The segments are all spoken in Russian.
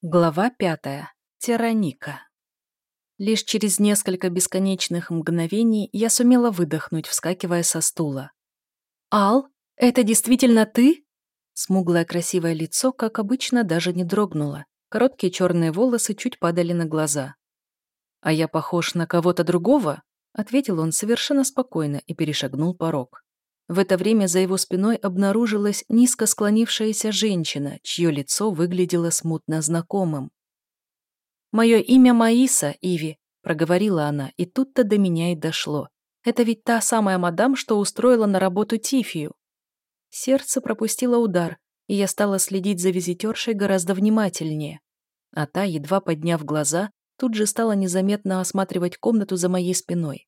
Глава пятая. Тираника. Лишь через несколько бесконечных мгновений я сумела выдохнуть, вскакивая со стула. «Ал, это действительно ты?» Смуглое красивое лицо, как обычно, даже не дрогнуло. Короткие черные волосы чуть падали на глаза. «А я похож на кого-то другого?» Ответил он совершенно спокойно и перешагнул порог. В это время за его спиной обнаружилась низко склонившаяся женщина, чье лицо выглядело смутно знакомым. «Мое имя Маиса, Иви», — проговорила она, и тут-то до меня и дошло. «Это ведь та самая мадам, что устроила на работу Тифию». Сердце пропустило удар, и я стала следить за визитершей гораздо внимательнее. А та, едва подняв глаза, тут же стала незаметно осматривать комнату за моей спиной.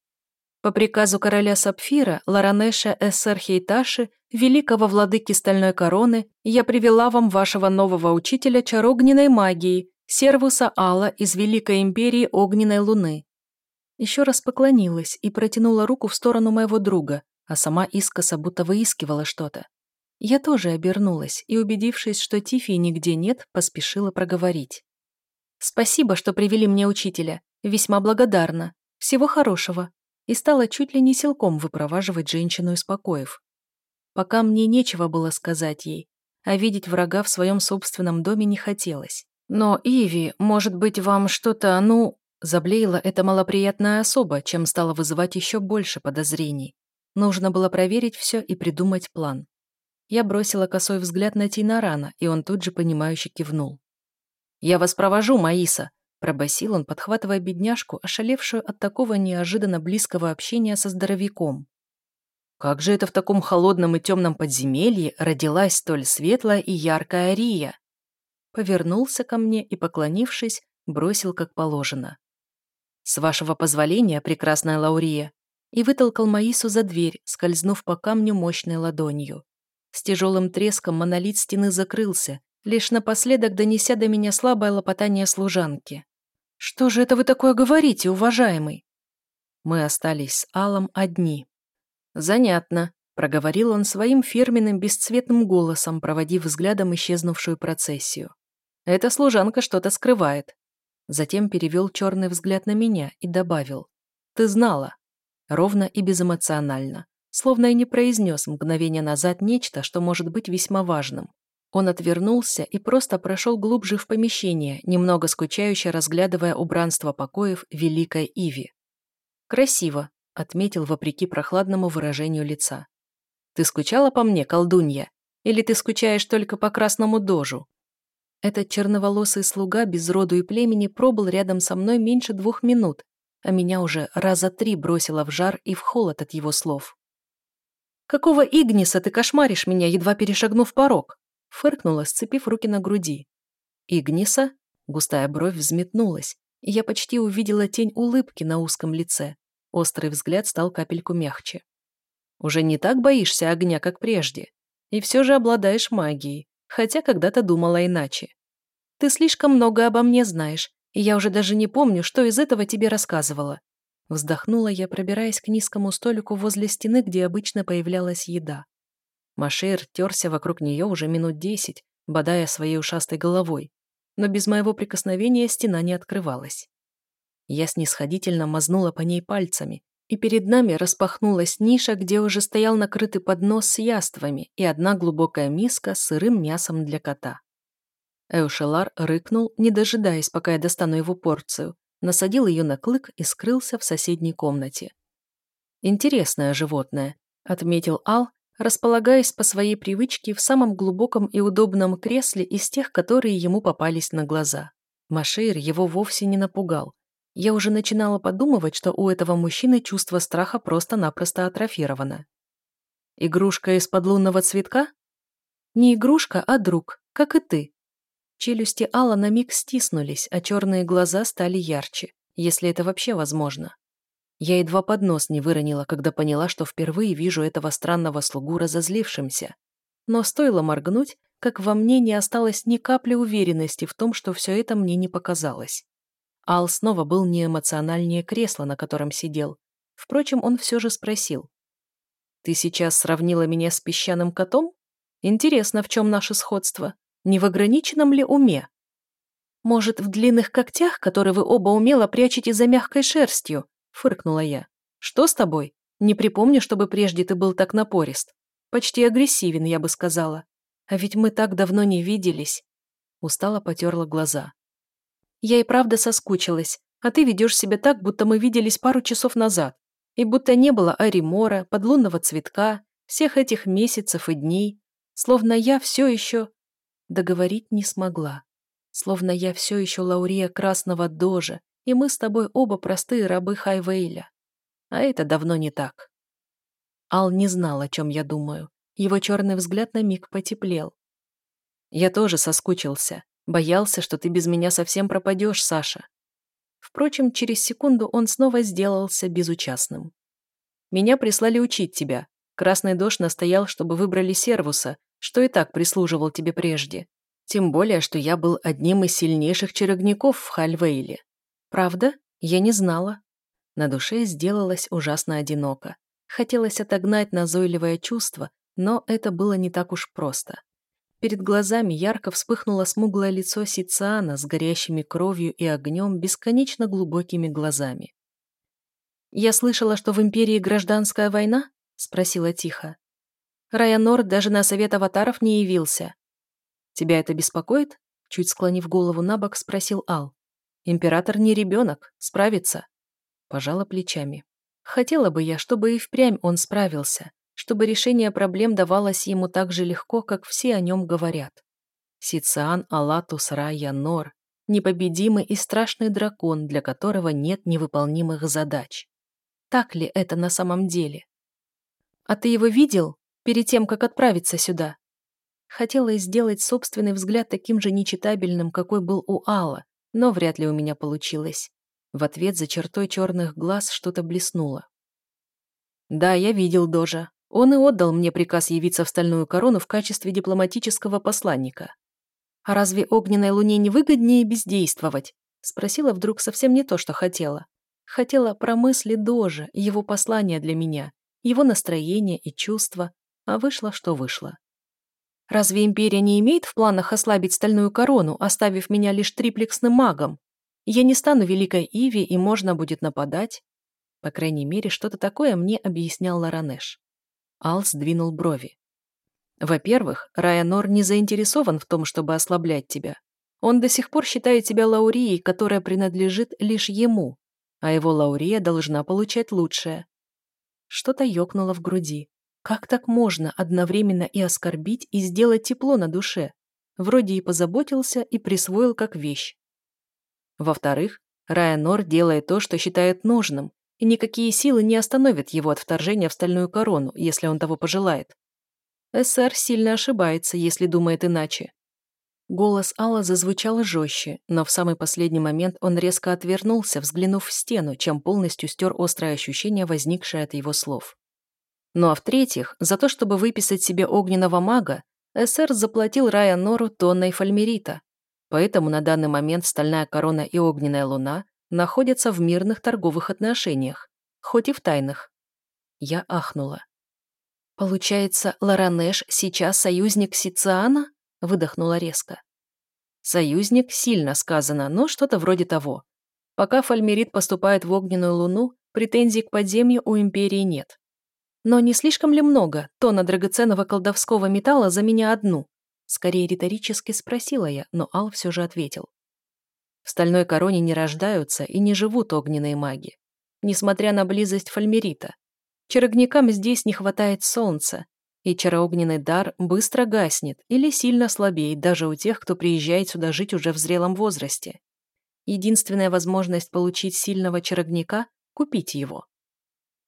По приказу короля Сапфира, Ларанеша Эссер Хейташи, великого владыки Стальной Короны, я привела вам вашего нового учителя чарогненной магии, Сервуса Алла из Великой Империи Огненной Луны. Еще раз поклонилась и протянула руку в сторону моего друга, а сама искоса будто выискивала что-то. Я тоже обернулась и, убедившись, что Тифи нигде нет, поспешила проговорить. «Спасибо, что привели мне учителя. Весьма благодарна. Всего хорошего и стала чуть ли не силком выпроваживать женщину из покоев. Пока мне нечего было сказать ей, а видеть врага в своем собственном доме не хотелось. «Но, Иви, может быть, вам что-то, ну...» Заблеяла эта малоприятная особа, чем стала вызывать еще больше подозрений. Нужно было проверить все и придумать план. Я бросила косой взгляд на Тинарана, и он тут же понимающе кивнул. «Я вас провожу, Маиса», Пробасил он, подхватывая бедняжку, ошалевшую от такого неожиданно близкого общения со здоровяком. Как же это в таком холодном и темном подземелье родилась столь светлая и яркая Рия? Повернулся ко мне и, поклонившись, бросил как положено. «С вашего позволения, прекрасная Лаурия!» и вытолкал Маису за дверь, скользнув по камню мощной ладонью. С тяжелым треском монолит стены закрылся, лишь напоследок донеся до меня слабое лопотание служанки. «Что же это вы такое говорите, уважаемый?» Мы остались с Аллом одни. «Занятно», — проговорил он своим фирменным бесцветным голосом, проводив взглядом исчезнувшую процессию. «Эта служанка что-то скрывает». Затем перевел черный взгляд на меня и добавил. «Ты знала». Ровно и безэмоционально, словно и не произнес мгновение назад нечто, что может быть весьма важным. Он отвернулся и просто прошел глубже в помещение, немного скучающе разглядывая убранство покоев Великой Иви. «Красиво», — отметил вопреки прохладному выражению лица. «Ты скучала по мне, колдунья? Или ты скучаешь только по красному дожу?» Этот черноволосый слуга без роду и племени пробыл рядом со мной меньше двух минут, а меня уже раза три бросило в жар и в холод от его слов. «Какого Игниса ты кошмаришь меня, едва перешагнув порог?» Фыркнула, сцепив руки на груди. «Игниса?» Густая бровь взметнулась, и я почти увидела тень улыбки на узком лице. Острый взгляд стал капельку мягче. «Уже не так боишься огня, как прежде. И все же обладаешь магией, хотя когда-то думала иначе. Ты слишком много обо мне знаешь, и я уже даже не помню, что из этого тебе рассказывала». Вздохнула я, пробираясь к низкому столику возле стены, где обычно появлялась еда. Машер терся вокруг нее уже минут десять, бодая своей ушастой головой, но без моего прикосновения стена не открывалась. Я снисходительно мазнула по ней пальцами, и перед нами распахнулась ниша, где уже стоял накрытый поднос с яствами и одна глубокая миска с сырым мясом для кота. Эушелар рыкнул, не дожидаясь, пока я достану его порцию, насадил ее на клык и скрылся в соседней комнате. «Интересное животное», — отметил Ал, располагаясь по своей привычке в самом глубоком и удобном кресле из тех, которые ему попались на глаза. Машейр его вовсе не напугал. Я уже начинала подумывать, что у этого мужчины чувство страха просто-напросто атрофировано. «Игрушка из-под лунного цветка?» «Не игрушка, а друг, как и ты». Челюсти Алла на миг стиснулись, а черные глаза стали ярче, если это вообще возможно. Я едва под нос не выронила, когда поняла, что впервые вижу этого странного слугу разозлившимся. Но стоило моргнуть, как во мне не осталось ни капли уверенности в том, что все это мне не показалось. Ал снова был не эмоциональнее кресла, на котором сидел. Впрочем, он все же спросил. «Ты сейчас сравнила меня с песчаным котом? Интересно, в чем наше сходство? Не в ограниченном ли уме?» «Может, в длинных когтях, которые вы оба умело прячете за мягкой шерстью?» – фыркнула я. «Что с тобой? Не припомню, чтобы прежде ты был так напорист. Почти агрессивен, я бы сказала. А ведь мы так давно не виделись». Устало потерла глаза. «Я и правда соскучилась, а ты ведешь себя так, будто мы виделись пару часов назад, и будто не было Аримора, подлунного цветка, всех этих месяцев и дней, словно я все еще...» Договорить не смогла. Словно я все еще Лаурия Красного Дожа, и мы с тобой оба простые рабы Хайвейля. А это давно не так. Ал не знал, о чем я думаю. Его черный взгляд на миг потеплел. Я тоже соскучился. Боялся, что ты без меня совсем пропадешь, Саша. Впрочем, через секунду он снова сделался безучастным. Меня прислали учить тебя. Красный дождь настоял, чтобы выбрали Сервуса, что и так прислуживал тебе прежде. Тем более, что я был одним из сильнейших черогников в Хальвейле. Правда? Я не знала. На душе сделалось ужасно одиноко. Хотелось отогнать назойливое чувство, но это было не так уж просто. Перед глазами ярко вспыхнуло смуглое лицо Сициана с горящими кровью и огнем бесконечно глубокими глазами. «Я слышала, что в Империи гражданская война?» — спросила тихо. Райанор даже на совет аватаров не явился. «Тебя это беспокоит?» Чуть склонив голову на бок, спросил Ал. «Император не ребенок, справится». Пожала плечами. Хотела бы я, чтобы и впрямь он справился, чтобы решение проблем давалось ему так же легко, как все о нем говорят. Сициан Алатус Рая Нор – непобедимый и страшный дракон, для которого нет невыполнимых задач. Так ли это на самом деле? «А ты его видел перед тем, как отправиться сюда?» Хотела сделать собственный взгляд таким же нечитабельным, какой был у Алла, но вряд ли у меня получилось. В ответ за чертой черных глаз что-то блеснуло. «Да, я видел Дожа. Он и отдал мне приказ явиться в Стальную Корону в качестве дипломатического посланника. А разве огненной луне не выгоднее бездействовать?» Спросила вдруг совсем не то, что хотела. Хотела про мысли Дожа, его послания для меня, его настроение и чувства, а вышло, что вышло. Разве Империя не имеет в планах ослабить стальную корону, оставив меня лишь триплексным магом? Я не стану Великой Иви, и можно будет нападать. По крайней мере, что-то такое мне объяснял Ларанеш. Ал сдвинул брови. Во-первых, Райанор не заинтересован в том, чтобы ослаблять тебя. Он до сих пор считает тебя Лаурией, которая принадлежит лишь ему, а его Лаурия должна получать лучшее. Что-то ёкнуло в груди. Как так можно одновременно и оскорбить, и сделать тепло на душе? Вроде и позаботился, и присвоил как вещь. Во-вторых, Райанор делает то, что считает нужным, и никакие силы не остановят его от вторжения в стальную корону, если он того пожелает. СР сильно ошибается, если думает иначе. Голос Алла зазвучал жестче, но в самый последний момент он резко отвернулся, взглянув в стену, чем полностью стер острое ощущение, возникшее от его слов. Ну а в-третьих, за то, чтобы выписать себе огненного мага, СР заплатил Рая Нору тонной фольмерита. Поэтому на данный момент Стальная Корона и Огненная Луна находятся в мирных торговых отношениях, хоть и в тайных. Я ахнула. «Получается, Ларанеш сейчас союзник Сициана?» – выдохнула резко. «Союзник» сильно сказано, но что-то вроде того. Пока Фальмерит поступает в Огненную Луну, претензий к подземью у Империи нет. Но не слишком ли много тона драгоценного колдовского металла за меня одну? Скорее риторически спросила я, но Ал все же ответил. В стальной короне не рождаются и не живут огненные маги. Несмотря на близость фальмерита. Чарогникам здесь не хватает солнца, и чароогненный дар быстро гаснет или сильно слабеет даже у тех, кто приезжает сюда жить уже в зрелом возрасте. Единственная возможность получить сильного чарогника – купить его.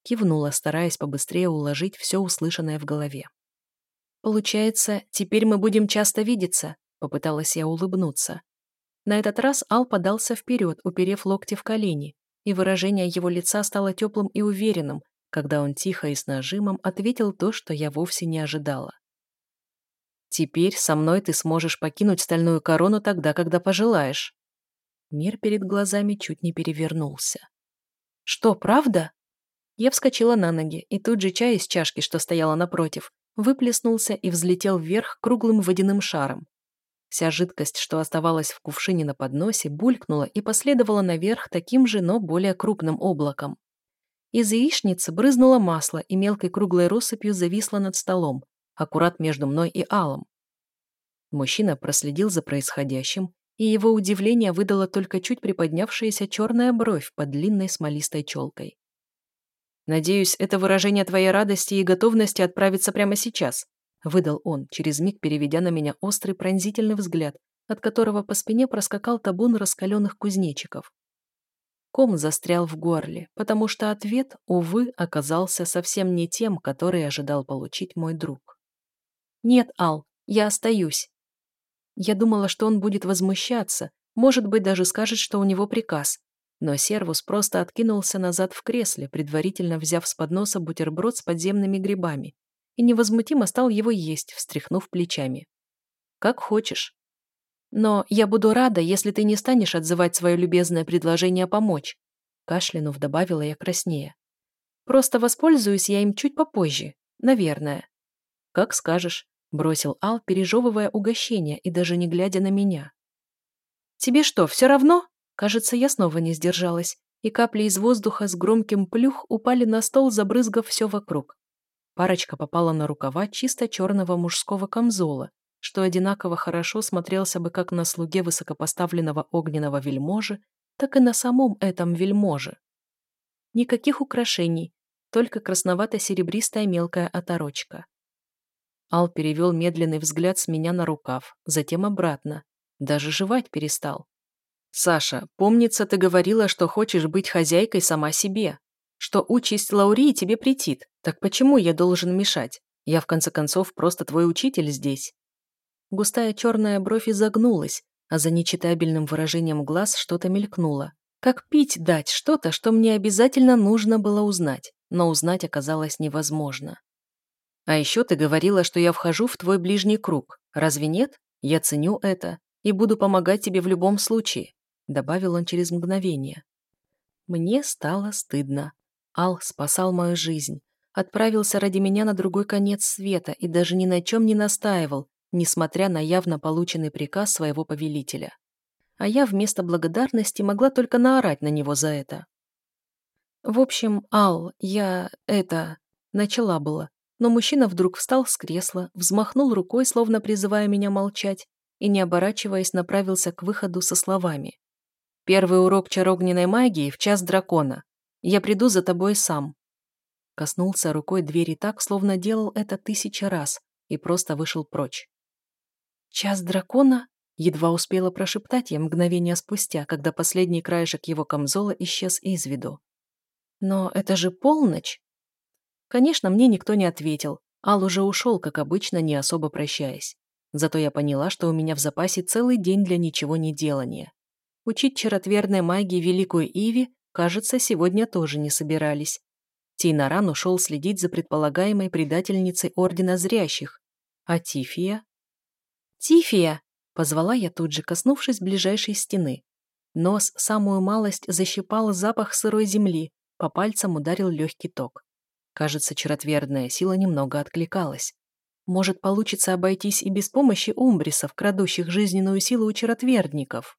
Кивнула, стараясь побыстрее уложить все услышанное в голове. «Получается, теперь мы будем часто видеться?» Попыталась я улыбнуться. На этот раз Ал подался вперед, уперев локти в колени, и выражение его лица стало теплым и уверенным, когда он тихо и с нажимом ответил то, что я вовсе не ожидала. «Теперь со мной ты сможешь покинуть стальную корону тогда, когда пожелаешь». Мир перед глазами чуть не перевернулся. «Что, правда?» Я вскочила на ноги, и тут же чай из чашки, что стояла напротив, выплеснулся и взлетел вверх круглым водяным шаром. Вся жидкость, что оставалась в кувшине на подносе, булькнула и последовала наверх таким же, но более крупным облаком. Из яичницы брызнуло масло и мелкой круглой россыпью зависло над столом, аккурат между мной и Алом. Мужчина проследил за происходящим, и его удивление выдало только чуть приподнявшаяся черная бровь под длинной смолистой челкой. «Надеюсь, это выражение твоей радости и готовности отправиться прямо сейчас», выдал он, через миг переведя на меня острый пронзительный взгляд, от которого по спине проскакал табун раскаленных кузнечиков. Ком застрял в горле, потому что ответ, увы, оказался совсем не тем, который ожидал получить мой друг. «Нет, Ал, я остаюсь». Я думала, что он будет возмущаться, может быть, даже скажет, что у него приказ. Но Сервус просто откинулся назад в кресле, предварительно взяв с подноса бутерброд с подземными грибами, и невозмутимо стал его есть, встряхнув плечами. «Как хочешь. Но я буду рада, если ты не станешь отзывать свое любезное предложение помочь», кашлянув добавила я краснее. «Просто воспользуюсь я им чуть попозже, наверное». «Как скажешь», бросил Ал, пережевывая угощение и даже не глядя на меня. «Тебе что, все равно?» Кажется, я снова не сдержалась, и капли из воздуха с громким плюх упали на стол, забрызгав все вокруг. Парочка попала на рукава чисто черного мужского камзола, что одинаково хорошо смотрелся бы как на слуге высокопоставленного огненного вельможи, так и на самом этом вельможе. Никаких украшений, только красновато-серебристая мелкая оторочка. Ал перевел медленный взгляд с меня на рукав, затем обратно. Даже жевать перестал. «Саша, помнится, ты говорила, что хочешь быть хозяйкой сама себе что участь Лаурии тебе претит. Так почему я должен мешать? Я, в конце концов, просто твой учитель здесь». Густая черная бровь изогнулась, а за нечитабельным выражением глаз что-то мелькнуло. Как пить дать что-то, что мне обязательно нужно было узнать, но узнать оказалось невозможно. А еще ты говорила, что я вхожу в твой ближний круг. Разве нет? Я ценю это и буду помогать тебе в любом случае», добавил он через мгновение. Мне стало стыдно. Ал спасал мою жизнь, отправился ради меня на другой конец света и даже ни на чем не настаивал, несмотря на явно полученный приказ своего повелителя. А я вместо благодарности могла только наорать на него за это. В общем, Ал, я... это... Начала было, но мужчина вдруг встал с кресла, взмахнул рукой, словно призывая меня молчать, и, не оборачиваясь, направился к выходу со словами. «Первый урок чарогненной магии в час дракона. Я приду за тобой сам». Коснулся рукой двери так, словно делал это тысячи раз, и просто вышел прочь. «Час дракона?» Едва успела прошептать я мгновение спустя, когда последний краешек его камзола исчез из виду. «Но это же полночь!» Конечно, мне никто не ответил. Ал уже ушел, как обычно, не особо прощаясь. Зато я поняла, что у меня в запасе целый день для ничего не делания. Учить чаротверной магии Великую Иви Кажется, сегодня тоже не собирались. Тейнаран ушел следить за предполагаемой предательницей Ордена Зрящих. А Тифия? «Тифия!» — позвала я тут же, коснувшись ближайшей стены. Нос самую малость защипал запах сырой земли, по пальцам ударил легкий ток. Кажется, чаротвердная сила немного откликалась. Может, получится обойтись и без помощи умбрисов, крадущих жизненную силу у чаротвердников.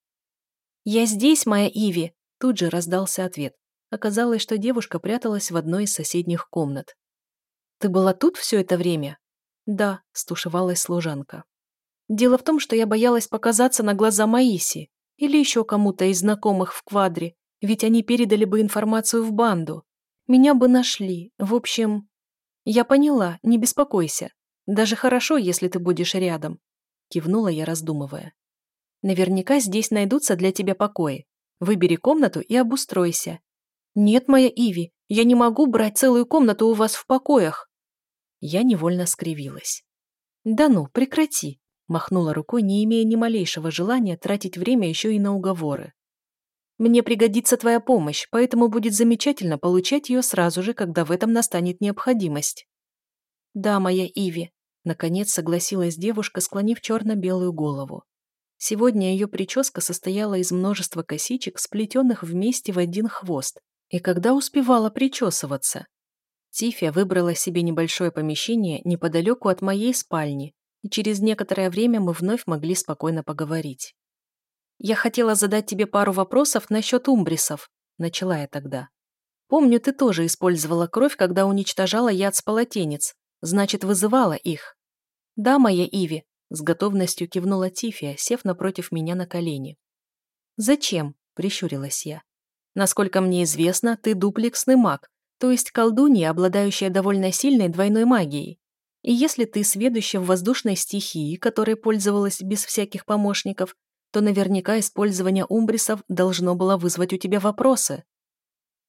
«Я здесь, моя Иви!» Тут же раздался ответ. Оказалось, что девушка пряталась в одной из соседних комнат. «Ты была тут все это время?» «Да», — стушевалась служанка. «Дело в том, что я боялась показаться на глаза Маиси или еще кому-то из знакомых в квадре, ведь они передали бы информацию в банду. Меня бы нашли. В общем...» «Я поняла, не беспокойся. Даже хорошо, если ты будешь рядом», — кивнула я, раздумывая. «Наверняка здесь найдутся для тебя покои. Выбери комнату и обустройся. Нет, моя Иви, я не могу брать целую комнату у вас в покоях. Я невольно скривилась. Да ну, прекрати, махнула рукой, не имея ни малейшего желания тратить время еще и на уговоры. Мне пригодится твоя помощь, поэтому будет замечательно получать ее сразу же, когда в этом настанет необходимость. Да, моя Иви, наконец согласилась девушка, склонив черно-белую голову. Сегодня ее прическа состояла из множества косичек, сплетенных вместе в один хвост. И когда успевала причесываться? Тифия выбрала себе небольшое помещение неподалеку от моей спальни, и через некоторое время мы вновь могли спокойно поговорить. «Я хотела задать тебе пару вопросов насчет умбрисов», — начала я тогда. «Помню, ты тоже использовала кровь, когда уничтожала яд с полотенец, значит, вызывала их». «Да, моя Иви», — с готовностью кивнула Тифия, сев напротив меня на колени. «Зачем?» — прищурилась я. «Насколько мне известно, ты дуплексный маг, то есть колдунья, обладающая довольно сильной двойной магией. И если ты сведуща в воздушной стихии, которой пользовалась без всяких помощников, то наверняка использование умбрисов должно было вызвать у тебя вопросы.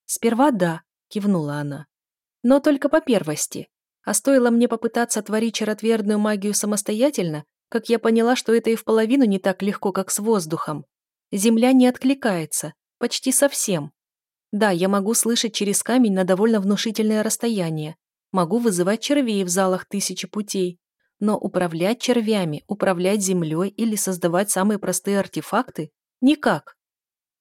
«Сперва да», — кивнула она. «Но только по первости. А стоило мне попытаться творить чаротвердную магию самостоятельно, как я поняла, что это и в половину не так легко, как с воздухом. Земля не откликается, почти совсем. Да, я могу слышать через камень на довольно внушительное расстояние, Могу вызывать червей в залах тысячи путей. Но управлять червями, управлять землей или создавать самые простые артефакты – никак.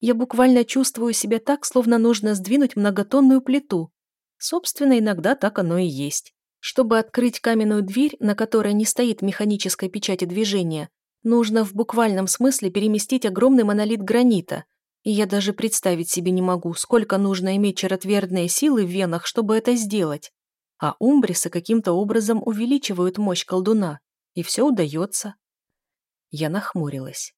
Я буквально чувствую себя так, словно нужно сдвинуть многотонную плиту. Собственно, иногда так оно и есть. Чтобы открыть каменную дверь, на которой не стоит механической печати движения, нужно в буквальном смысле переместить огромный монолит гранита. И я даже представить себе не могу, сколько нужно иметь чаротвердные силы в венах, чтобы это сделать а умбрисы каким-то образом увеличивают мощь колдуна, и все удается. Я нахмурилась.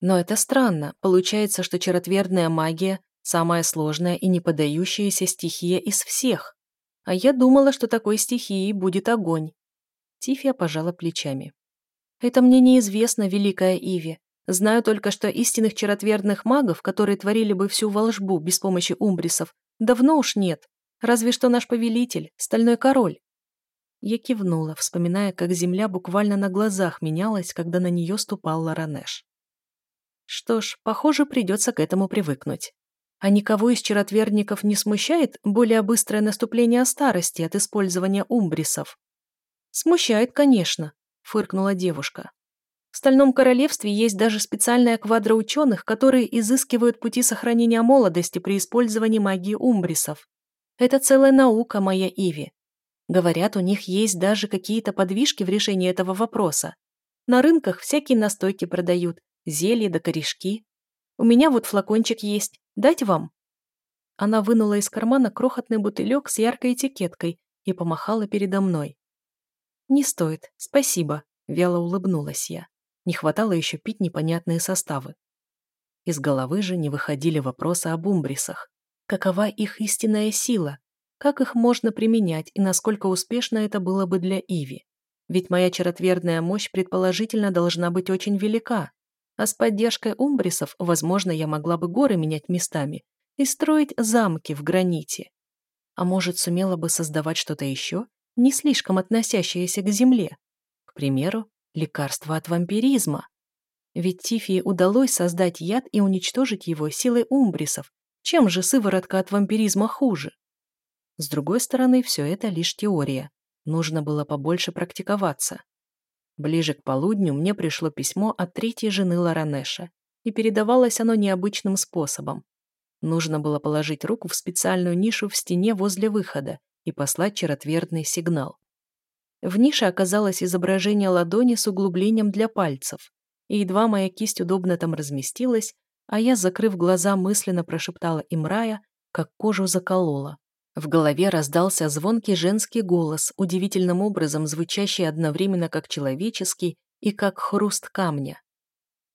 Но это странно, получается, что чаротвердная магия – самая сложная и неподдающаяся стихия из всех. А я думала, что такой стихией будет огонь. Тифия пожала плечами. Это мне неизвестно, великая Иви. Знаю только, что истинных чаротвердных магов, которые творили бы всю волшбу без помощи умбрисов, давно уж нет. Разве что наш повелитель, стальной король. Я кивнула, вспоминая, как земля буквально на глазах менялась, когда на нее ступал Ларанеш. Что ж, похоже, придется к этому привыкнуть. А никого из черотвердников не смущает более быстрое наступление старости от использования умбрисов? Смущает, конечно, фыркнула девушка. В Стальном Королевстве есть даже специальная квадра ученых, которые изыскивают пути сохранения молодости при использовании магии умбрисов. Это целая наука, моя Иви. Говорят, у них есть даже какие-то подвижки в решении этого вопроса. На рынках всякие настойки продают, зелья да корешки. У меня вот флакончик есть. Дать вам?» Она вынула из кармана крохотный бутылек с яркой этикеткой и помахала передо мной. «Не стоит, спасибо», — вяло улыбнулась я. Не хватало еще пить непонятные составы. Из головы же не выходили вопросы об умбрисах. Какова их истинная сила? Как их можно применять и насколько успешно это было бы для Иви? Ведь моя чаротвердная мощь предположительно должна быть очень велика. А с поддержкой умбрисов, возможно, я могла бы горы менять местами и строить замки в граните. А может, сумела бы создавать что-то еще, не слишком относящееся к земле? К примеру, лекарство от вампиризма. Ведь Тифии удалось создать яд и уничтожить его силой умбрисов, чем же сыворотка от вампиризма хуже? С другой стороны, все это лишь теория. Нужно было побольше практиковаться. Ближе к полудню мне пришло письмо от третьей жены Ларанеша, и передавалось оно необычным способом. Нужно было положить руку в специальную нишу в стене возле выхода и послать черотвердный сигнал. В нише оказалось изображение ладони с углублением для пальцев, и едва моя кисть удобно там разместилась, а я, закрыв глаза, мысленно прошептала Имрая, как кожу заколола. В голове раздался звонкий женский голос, удивительным образом звучащий одновременно как человеческий и как хруст камня.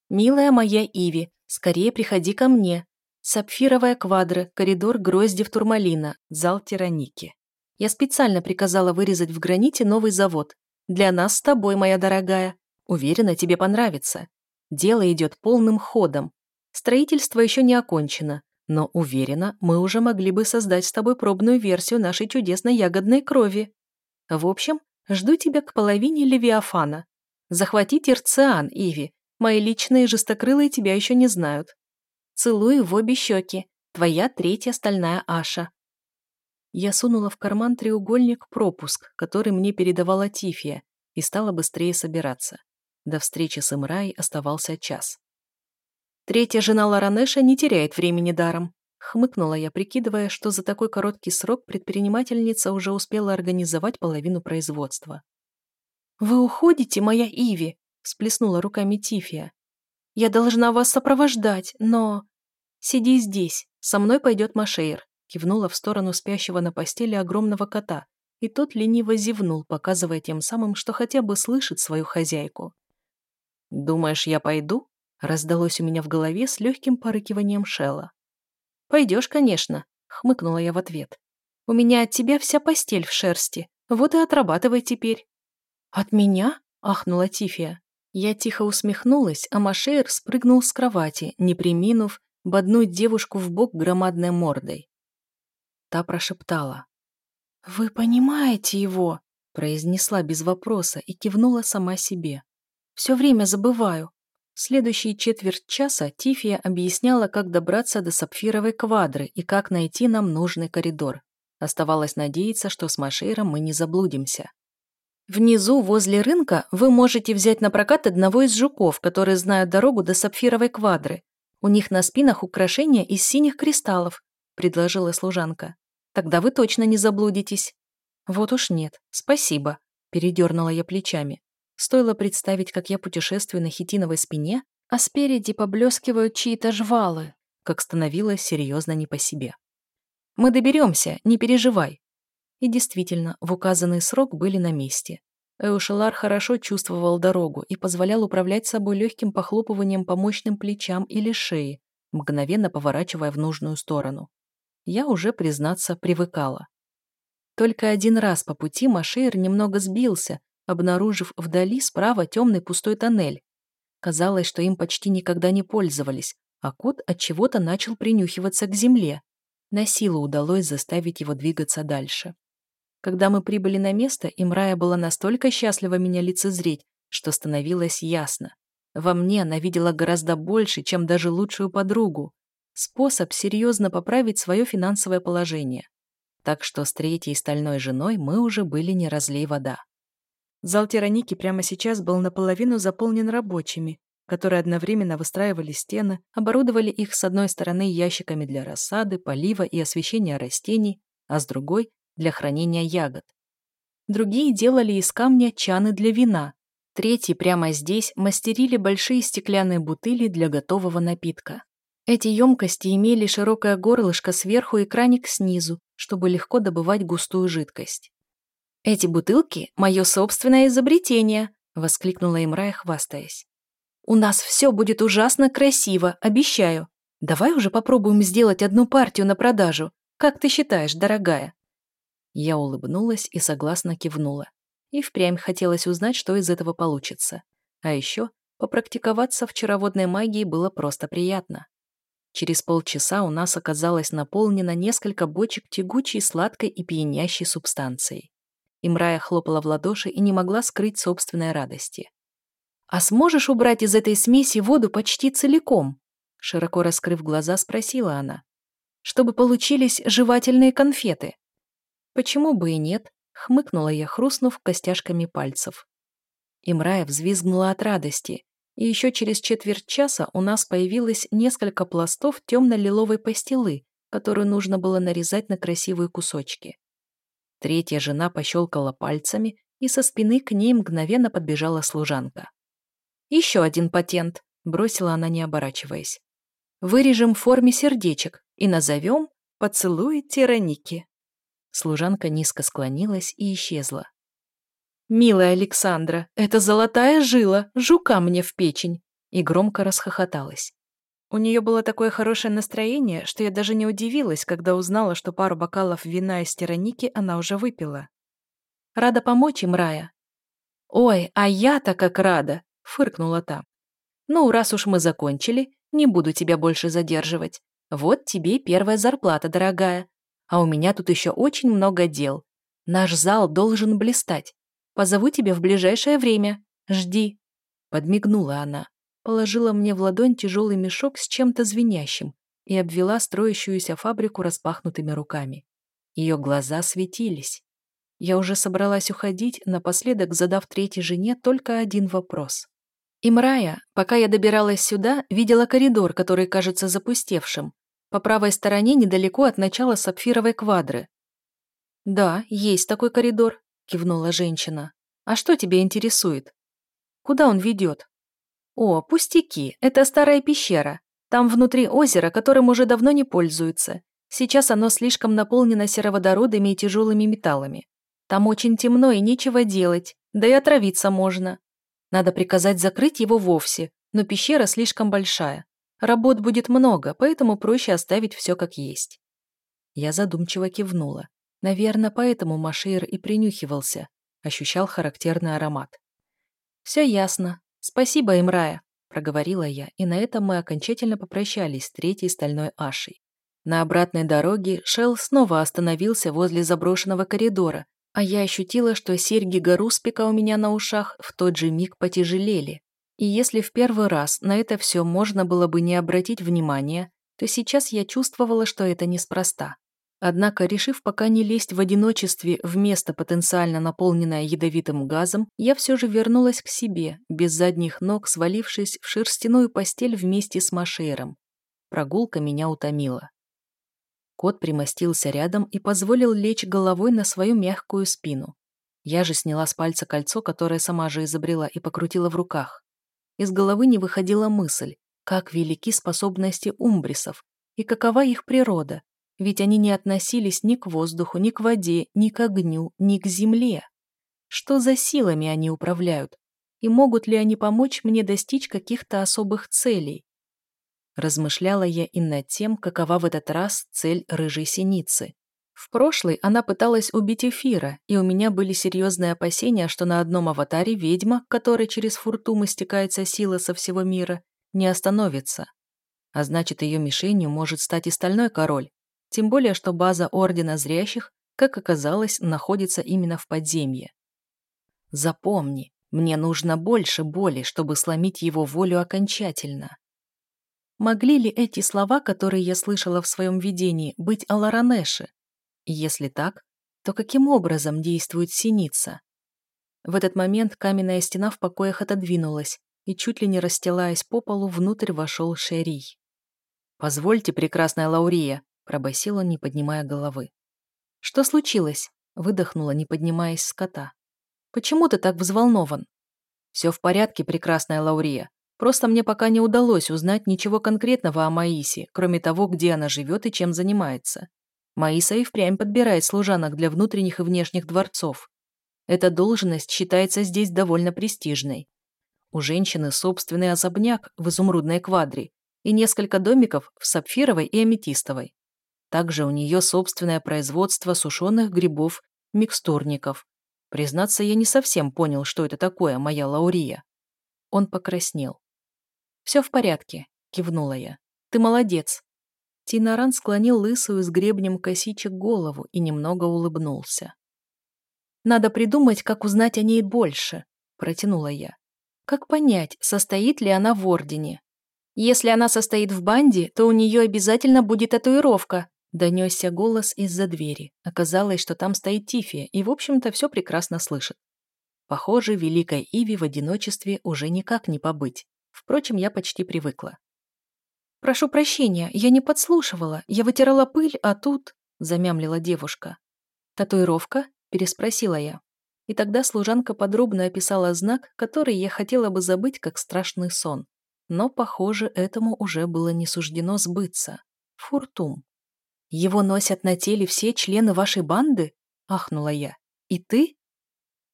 «Милая моя Иви, скорее приходи ко мне. Сапфировая квадра, коридор Гроздев Турмалина, зал Тираники. Я специально приказала вырезать в граните новый завод. Для нас с тобой, моя дорогая. Уверена, тебе понравится. Дело идет полным ходом. Строительство еще не окончено, но, уверена, мы уже могли бы создать с тобой пробную версию нашей чудесной ягодной крови. В общем, жду тебя к половине Левиафана. Захвати Терциан, Иви. Мои личные жестокрылые тебя еще не знают. Целую в обе щеки. Твоя третья стальная Аша. Я сунула в карман треугольник пропуск, который мне передавала Тифия, и стала быстрее собираться. До встречи с Имрай оставался час. Третья жена Ларанеша не теряет времени даром. Хмыкнула я, прикидывая, что за такой короткий срок предпринимательница уже успела организовать половину производства. «Вы уходите, моя Иви?» – всплеснула руками Тифия. «Я должна вас сопровождать, но...» «Сиди здесь, со мной пойдет Машейр», – кивнула в сторону спящего на постели огромного кота, и тот лениво зевнул, показывая тем самым, что хотя бы слышит свою хозяйку. «Думаешь, я пойду?» – раздалось у меня в голове с легким порыкиванием Шелла. «Пойдешь, конечно», – хмыкнула я в ответ. «У меня от тебя вся постель в шерсти, вот и отрабатывай теперь». «От меня?» – ахнула Тифия. Я тихо усмехнулась, а Машейр спрыгнул с кровати, не приминув боднуть девушку в бок громадной мордой. Та прошептала. «Вы понимаете его?» – произнесла без вопроса и кивнула сама себе. «Все время забываю». Следующие четверть часа Тифия объясняла, как добраться до сапфировой квадры и как найти нам нужный коридор. Оставалось надеяться, что с Машейром мы не заблудимся. Внизу, возле рынка, вы можете взять на прокат одного из жуков, которые знают дорогу до сапфировой квадры. У них на спинах украшения из синих кристаллов, предложила служанка. Тогда вы точно не заблудитесь. Вот уж нет, спасибо, передернула я плечами. Стоило представить, как я путешествую на хитиновой спине, а спереди поблескивают чьи-то жвалы, как становилось серьезно не по себе. Мы доберемся, не переживай. И действительно, в указанный срок были на месте. Эушелар хорошо чувствовал дорогу и позволял управлять собой легким похлопыванием по мощным плечам или шее, мгновенно поворачивая в нужную сторону. Я уже, признаться, привыкала. Только один раз по пути Машейр немного сбился, обнаружив вдали справа темный пустой тоннель. Казалось, что им почти никогда не пользовались, а кот от чего-то начал принюхиваться к земле. На силу удалось заставить его двигаться дальше. Когда мы прибыли на место, Имрая была настолько счастлива меня лицезреть, что становилось ясно. Во мне она видела гораздо больше, чем даже лучшую подругу. Способ серьезно поправить свое финансовое положение. Так что с третьей стальной женой мы уже были не разлей вода. Зал Тираники прямо сейчас был наполовину заполнен рабочими, которые одновременно выстраивали стены, оборудовали их с одной стороны ящиками для рассады, полива и освещения растений, а с другой для хранения ягод. Другие делали из камня чаны для вина. Третьи прямо здесь мастерили большие стеклянные бутыли для готового напитка. Эти емкости имели широкое горлышко сверху и краник снизу, чтобы легко добывать густую жидкость. «Эти бутылки – мое собственное изобретение!» – воскликнула Имрая, хвастаясь. «У нас все будет ужасно красиво, обещаю. Давай уже попробуем сделать одну партию на продажу. Как ты считаешь, дорогая?» Я улыбнулась и согласно кивнула. И впрямь хотелось узнать, что из этого получится. А еще попрактиковаться в чароводной магии было просто приятно. Через полчаса у нас оказалось наполнено несколько бочек тягучей, сладкой и пьянящей субстанцией. Имрая хлопала в ладоши и не могла скрыть собственной радости. «А сможешь убрать из этой смеси воду почти целиком?» Широко раскрыв глаза, спросила она. «Чтобы получились жевательные конфеты». «Почему бы и нет?» — хмыкнула я, хрустнув костяшками пальцев. Имрая взвизгнула от радости, и еще через четверть часа у нас появилось несколько пластов темно-лиловой пастилы, которую нужно было нарезать на красивые кусочки. Третья жена пощелкала пальцами, и со спины к ней мгновенно подбежала служанка. «Еще один патент», — бросила она, не оборачиваясь. «Вырежем в форме сердечек и назовем «Поцелуй тираники». Служанка низко склонилась и исчезла. «Милая Александра, это золотая жила, жука мне в печень!» И громко расхохоталась. У нее было такое хорошее настроение, что я даже не удивилась, когда узнала, что пару бокалов вина из тираники она уже выпила. «Рада помочь им, Рая?» «Ой, а я-то как рада!» — фыркнула та. «Ну, раз уж мы закончили, не буду тебя больше задерживать. Вот тебе первая зарплата, дорогая. А у меня тут еще очень много дел. Наш зал должен блистать. Позову тебя в ближайшее время. Жди». Подмигнула она, положила мне в ладонь тяжелый мешок с чем-то звенящим и обвела строящуюся фабрику распахнутыми руками. Ее глаза светились. Я уже собралась уходить, напоследок задав третьей жене только один вопрос. Имрая, пока я добиралась сюда, видела коридор, который кажется запустевшим, по правой стороне, недалеко от начала сапфировой квадры. «Да, есть такой коридор», – кивнула женщина. А что тебя интересует? Куда он ведет? О, пустяки, это старая пещера. Там внутри озеро, которым уже давно не пользуются. Сейчас оно слишком наполнено сероводородами и тяжелыми металлами. Там очень темно и нечего делать, да и отравиться можно. Надо приказать закрыть его вовсе, но пещера слишком большая. Работ будет много, поэтому проще оставить все как есть. Я задумчиво кивнула. Наверное, поэтому Машир и принюхивался, ощущал характерный аромат. «Все ясно. Спасибо, Имрая», — проговорила я, и на этом мы окончательно попрощались с третьей стальной Ашей. На обратной дороге Шел снова остановился возле заброшенного коридора, а я ощутила, что серьги Гаруспика у меня на ушах в тот же миг потяжелели. И если в первый раз на это все можно было бы не обратить внимания, то сейчас я чувствовала, что это неспроста. Однако, решив пока не лезть в одиночестве в место, потенциально наполненное ядовитым газом, я все же вернулась к себе, без задних ног, свалившись в шерстяную постель вместе с Машером. Прогулка меня утомила. Кот примостился рядом и позволил лечь головой на свою мягкую спину. Я же сняла с пальца кольцо, которое сама же изобрела, и покрутила в руках. Из головы не выходила мысль, как велики способности умбрисов и какова их природа, ведь они не относились ни к воздуху, ни к воде, ни к огню, ни к земле. Что за силами они управляют? И могут ли они помочь мне достичь каких-то особых целей? Размышляла я и над тем, какова в этот раз цель рыжей синицы. В прошлой она пыталась убить эфира, и у меня были серьезные опасения, что на одном аватаре ведьма, которой через фуртум истекается сила со всего мира, не остановится. А значит, ее мишенью может стать и стальной король. Тем более, что база Ордена Зрящих, как оказалось, находится именно в подземье. Запомни, мне нужно больше боли, чтобы сломить его волю окончательно. Могли ли эти слова, которые я слышала в своем видении, быть о Ларанеше? Если так, то каким образом действует синица? В этот момент каменная стена в покоях отодвинулась, и чуть ли не расстилаясь по полу, внутрь вошел Шерий. «Позвольте, прекрасная Лаурия», — пробасил он, не поднимая головы. «Что случилось?» — выдохнула, не поднимаясь с кота. «Почему ты так взволнован?» «Все в порядке, прекрасная Лаурия. Просто мне пока не удалось узнать ничего конкретного о Маисе, кроме того, где она живет и чем занимается. Маиса и впрямь подбирает служанок для внутренних и внешних дворцов. Эта должность считается здесь довольно престижной. У женщины собственный особняк в изумрудной квадре и несколько домиков в сапфировой и аметистовой. Также у нее собственное производство сушеных грибов, микстурников. Признаться, я не совсем понял, что это такое, моя Лаурия. Он покраснел. «Все в порядке», — кивнула я. «Ты молодец». Тинаран склонил лысую с гребнем косичек голову и немного улыбнулся. «Надо придумать, как узнать о ней больше», — протянула я. «Как понять, состоит ли она в Ордене? Если она состоит в банде, то у нее обязательно будет татуировка», — донесся голос из-за двери. Оказалось, что там стоит Тифия, и, в общем-то, все прекрасно слышит. Похоже, Великой Иви в одиночестве уже никак не побыть. Впрочем, я почти привыкла. «Прошу прощения, я не подслушивала. Я вытирала пыль, а тут...» — замямлила девушка. «Татуировка?» — переспросила я. И тогда служанка подробно описала знак, который я хотела бы забыть как страшный сон. Но, похоже, этому уже было не суждено сбыться. Фуртум. «Его носят на теле все члены вашей банды?» — ахнула я. «И ты?»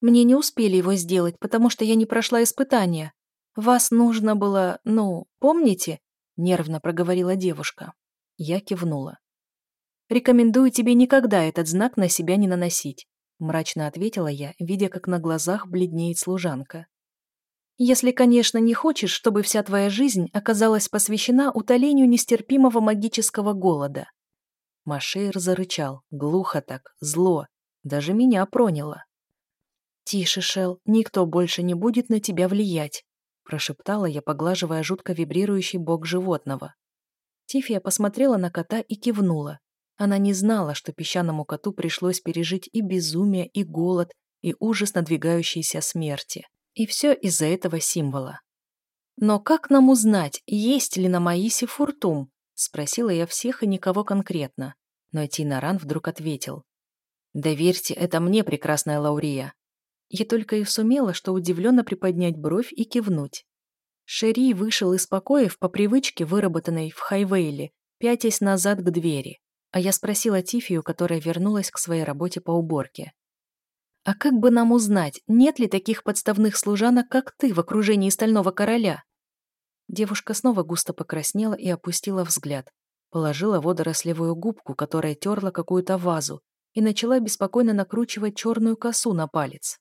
«Мне не успели его сделать, потому что я не прошла испытания. «Вас нужно было, ну, помните?» — нервно проговорила девушка. Я кивнула. «Рекомендую тебе никогда этот знак на себя не наносить», — мрачно ответила я, видя, как на глазах бледнеет служанка. «Если, конечно, не хочешь, чтобы вся твоя жизнь оказалась посвящена утолению нестерпимого магического голода». Машейр зарычал, глухо так, зло, даже меня проняло. «Тише, Шел, никто больше не будет на тебя влиять прошептала я, поглаживая жутко вибрирующий бок животного. Тифия посмотрела на кота и кивнула. Она не знала, что песчаному коту пришлось пережить и безумие, и голод, и ужас надвигающейся смерти. И все из-за этого символа. «Но как нам узнать, есть ли на Маисе фуртум?» – спросила я всех и никого конкретно. Но Тинаран вдруг ответил. «Доверьте это мне, прекрасная Лаурия. Я только и сумела, что удивленно приподнять бровь и кивнуть. Шерри вышел из покоев по привычке, выработанной в Хайвейле, пятясь назад к двери, а я спросила Тифию, которая вернулась к своей работе по уборке. «А как бы нам узнать, нет ли таких подставных служанок, как ты, в окружении Стального Короля?» Девушка снова густо покраснела и опустила взгляд. Положила водорослевую губку, которая терла какую-то вазу, и начала беспокойно накручивать черную косу на палец.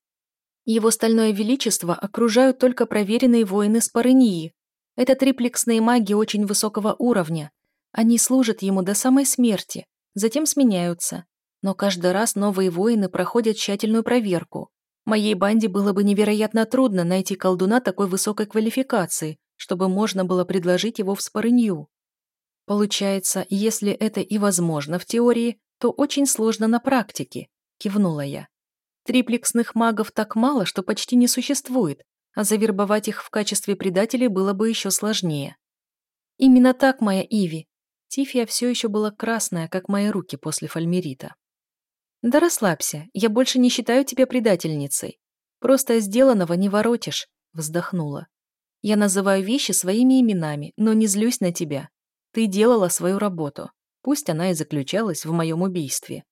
Его стальное величество окружают только проверенные воины с Парынии. Это триплексные маги очень высокого уровня. Они служат ему до самой смерти, затем сменяются. Но каждый раз новые воины проходят тщательную проверку. Моей банде было бы невероятно трудно найти колдуна такой высокой квалификации, чтобы можно было предложить его в спорынью. Получается, если это и возможно в теории, то очень сложно на практике, кивнула я. Триплексных магов так мало, что почти не существует, а завербовать их в качестве предателей было бы еще сложнее. Именно так, моя Иви. Тифия все еще была красная, как мои руки после фальмерита. «Да расслабься, я больше не считаю тебя предательницей. Просто сделанного не воротишь», — вздохнула. «Я называю вещи своими именами, но не злюсь на тебя. Ты делала свою работу, пусть она и заключалась в моем убийстве».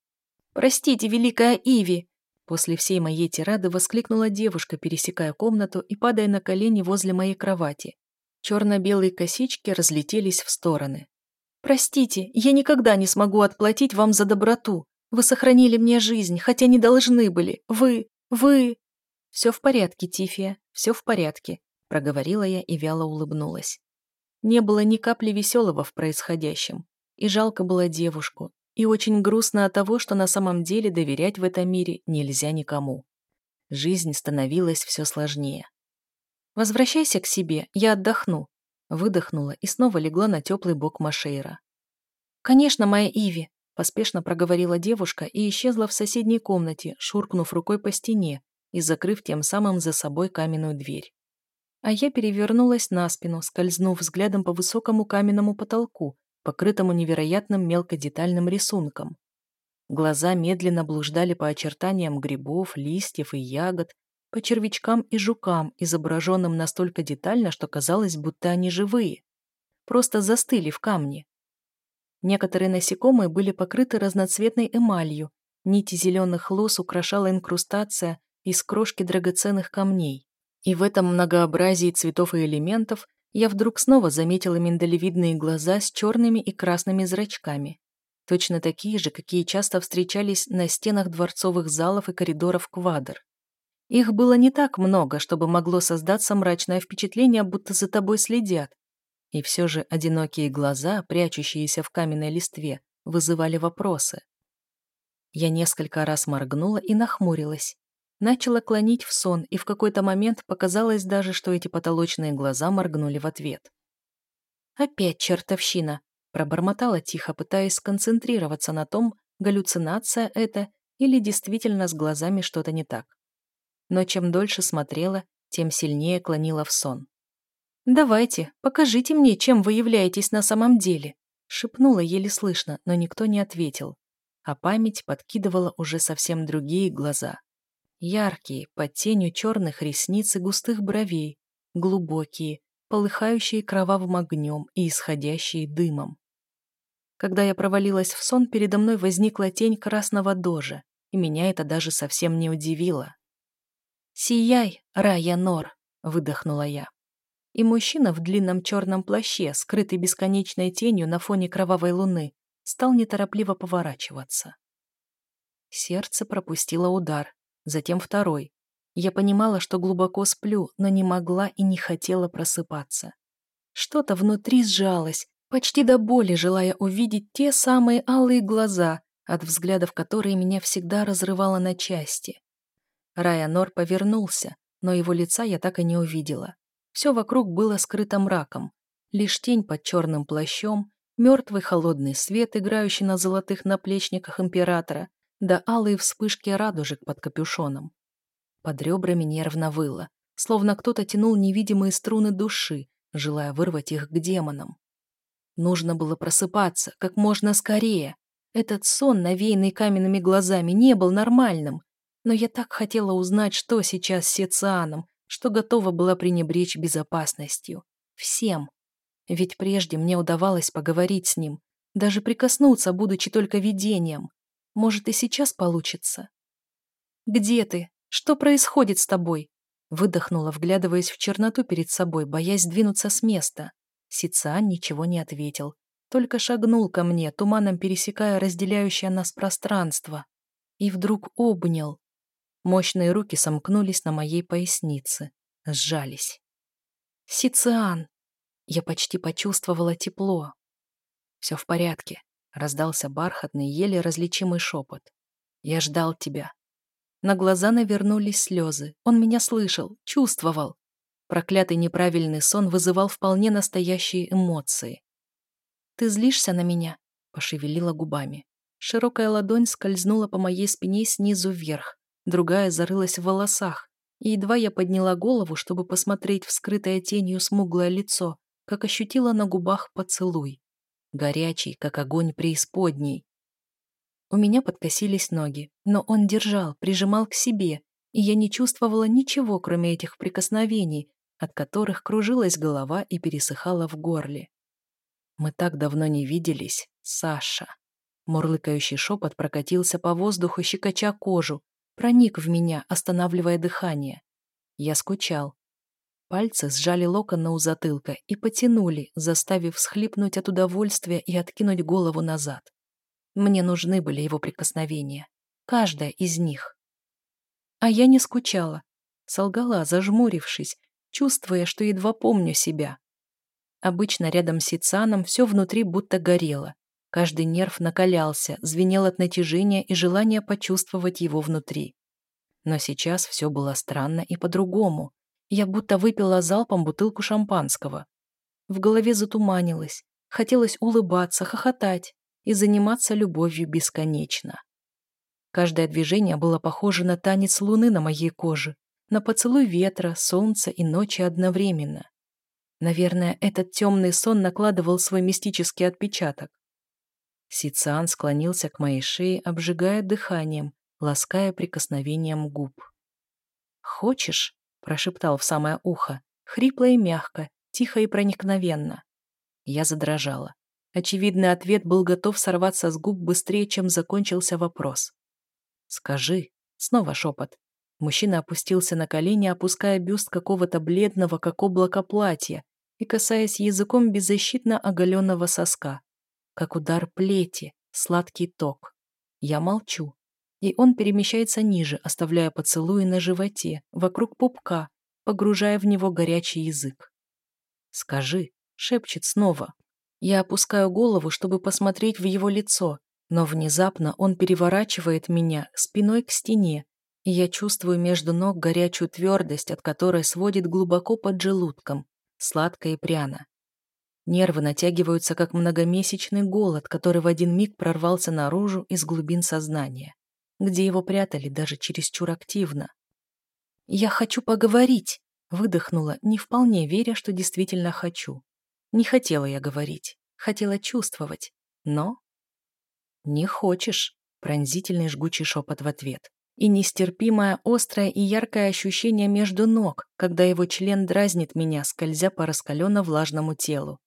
«Простите, великая Иви!» После всей моей тирады воскликнула девушка, пересекая комнату и падая на колени возле моей кровати. Черно-белые косички разлетелись в стороны. «Простите, я никогда не смогу отплатить вам за доброту. Вы сохранили мне жизнь, хотя не должны были. Вы... вы...» «Все в порядке, Тифия, все в порядке», — проговорила я и вяло улыбнулась. Не было ни капли веселого в происходящем. И жалко было девушку, и очень грустно от того, что на самом деле доверять в этом мире нельзя никому. Жизнь становилась все сложнее. «Возвращайся к себе, я отдохну», — выдохнула и снова легла на теплый бок Машейра. «Конечно, моя Иви», Поспешно проговорила девушка и исчезла в соседней комнате, шуркнув рукой по стене и закрыв тем самым за собой каменную дверь. А я перевернулась на спину, скользнув взглядом по высокому каменному потолку, покрытому невероятным мелкодетальным рисунком. Глаза медленно блуждали по очертаниям грибов, листьев и ягод, по червячкам и жукам, изображенным настолько детально, что казалось, будто они живые. Просто застыли в камне. Некоторые насекомые были покрыты разноцветной эмалью, нити зеленых лос украшала инкрустация из крошки драгоценных камней. И в этом многообразии цветов и элементов я вдруг снова заметила миндалевидные глаза с черными и красными зрачками. Точно такие же, какие часто встречались на стенах дворцовых залов и коридоров квадр. Их было не так много, чтобы могло создаться мрачное впечатление, будто за тобой следят. И все же одинокие глаза, прячущиеся в каменной листве, вызывали вопросы. Я несколько раз моргнула и нахмурилась. Начала клонить в сон, и в какой-то момент показалось даже, что эти потолочные глаза моргнули в ответ. «Опять чертовщина!» – пробормотала тихо, пытаясь сконцентрироваться на том, галлюцинация это или действительно с глазами что-то не так. Но чем дольше смотрела, тем сильнее клонила в сон. «Давайте, покажите мне, чем вы являетесь на самом деле», шепнула еле слышно, но никто не ответил. А память подкидывала уже совсем другие глаза. Яркие, под тенью черных ресниц и густых бровей, глубокие, полыхающие кровавым огнем и исходящие дымом. Когда я провалилась в сон, передо мной возникла тень красного дожа, и меня это даже совсем не удивило. «Сияй, Рая Нор!» — выдохнула я и мужчина в длинном черном плаще, скрытый бесконечной тенью на фоне кровавой луны, стал неторопливо поворачиваться. Сердце пропустило удар, затем второй. Я понимала, что глубоко сплю, но не могла и не хотела просыпаться. Что-то внутри сжалось, почти до боли желая увидеть те самые алые глаза, от взглядов которые меня всегда разрывало на части. Райанор повернулся, но его лица я так и не увидела. Все вокруг было скрыто мраком. Лишь тень под черным плащом, мертвый холодный свет, играющий на золотых наплечниках императора, да алые вспышки радужек под капюшоном. Под ребрами нервно выло, словно кто-то тянул невидимые струны души, желая вырвать их к демонам. Нужно было просыпаться как можно скорее. Этот сон, навеянный каменными глазами, не был нормальным. Но я так хотела узнать, что сейчас с Сецианом, что готова была пренебречь безопасностью. Всем. Ведь прежде мне удавалось поговорить с ним, даже прикоснуться, будучи только видением. Может, и сейчас получится. «Где ты? Что происходит с тобой?» Выдохнула, вглядываясь в черноту перед собой, боясь двинуться с места. Сициан ничего не ответил, только шагнул ко мне, туманом пересекая разделяющее нас пространство. И вдруг обнял. Мощные руки сомкнулись на моей пояснице, сжались. «Сициан!» Я почти почувствовала тепло. «Все в порядке», — раздался бархатный, еле различимый шепот. «Я ждал тебя». На глаза навернулись слезы. Он меня слышал, чувствовал. Проклятый неправильный сон вызывал вполне настоящие эмоции. «Ты злишься на меня?» — пошевелила губами. Широкая ладонь скользнула по моей спине снизу вверх, другая зарылась в волосах, и едва я подняла голову, чтобы посмотреть в скрытое тенью смуглое лицо, как ощутила на губах поцелуй. Горячий, как огонь преисподней. У меня подкосились ноги, но он держал, прижимал к себе, и я не чувствовала ничего, кроме этих прикосновений, от которых кружилась голова и пересыхала в горле. «Мы так давно не виделись, Саша». Мурлыкающий шепот прокатился по воздуху, щекоча кожу, проник в меня, останавливая дыхание. Я скучал. Пальцы сжали локон у затылка и потянули, заставив схлипнуть от удовольствия и откинуть голову назад. Мне нужны были его прикосновения. Каждая из них. А я не скучала. Солгала, зажмурившись, чувствуя, что едва помню себя. Обычно рядом с Сицаном все внутри будто горело. Каждый нерв накалялся, звенел от натяжения и желания почувствовать его внутри. Но сейчас все было странно и по-другому. Я будто выпила залпом бутылку шампанского. В голове затуманилось. Хотелось улыбаться, хохотать и заниматься любовью бесконечно. Каждое движение было похоже на танец луны на моей коже, на поцелуй ветра, солнца и ночи одновременно. Наверное, этот темный сон накладывал свой мистический отпечаток. Сициан склонился к моей шее, обжигая дыханием, лаская прикосновением губ. «Хочешь?» – прошептал в самое ухо, хрипло и мягко, тихо и проникновенно. Я задрожала. Очевидный ответ был готов сорваться с губ быстрее, чем закончился вопрос. «Скажи», — снова шепот. Мужчина опустился на колени, опуская бюст какого-то бледного, как облако платья, и касаясь языком беззащитно оголенного соска как удар плети, сладкий ток. Я молчу. И он перемещается ниже, оставляя поцелуи на животе, вокруг пупка, погружая в него горячий язык. «Скажи», — шепчет снова. Я опускаю голову, чтобы посмотреть в его лицо, но внезапно он переворачивает меня спиной к стене, и я чувствую между ног горячую твердость, от которой сводит глубоко под желудком, сладко и пряно. Нервы натягиваются, как многомесячный голод, который в один миг прорвался наружу из глубин сознания, где его прятали даже чересчур активно. «Я хочу поговорить!» — выдохнула, не вполне веря, что действительно хочу. Не хотела я говорить, хотела чувствовать, но... «Не хочешь!» — пронзительный жгучий шепот в ответ. И нестерпимое, острое и яркое ощущение между ног, когда его член дразнит меня, скользя по раскаленно-влажному телу.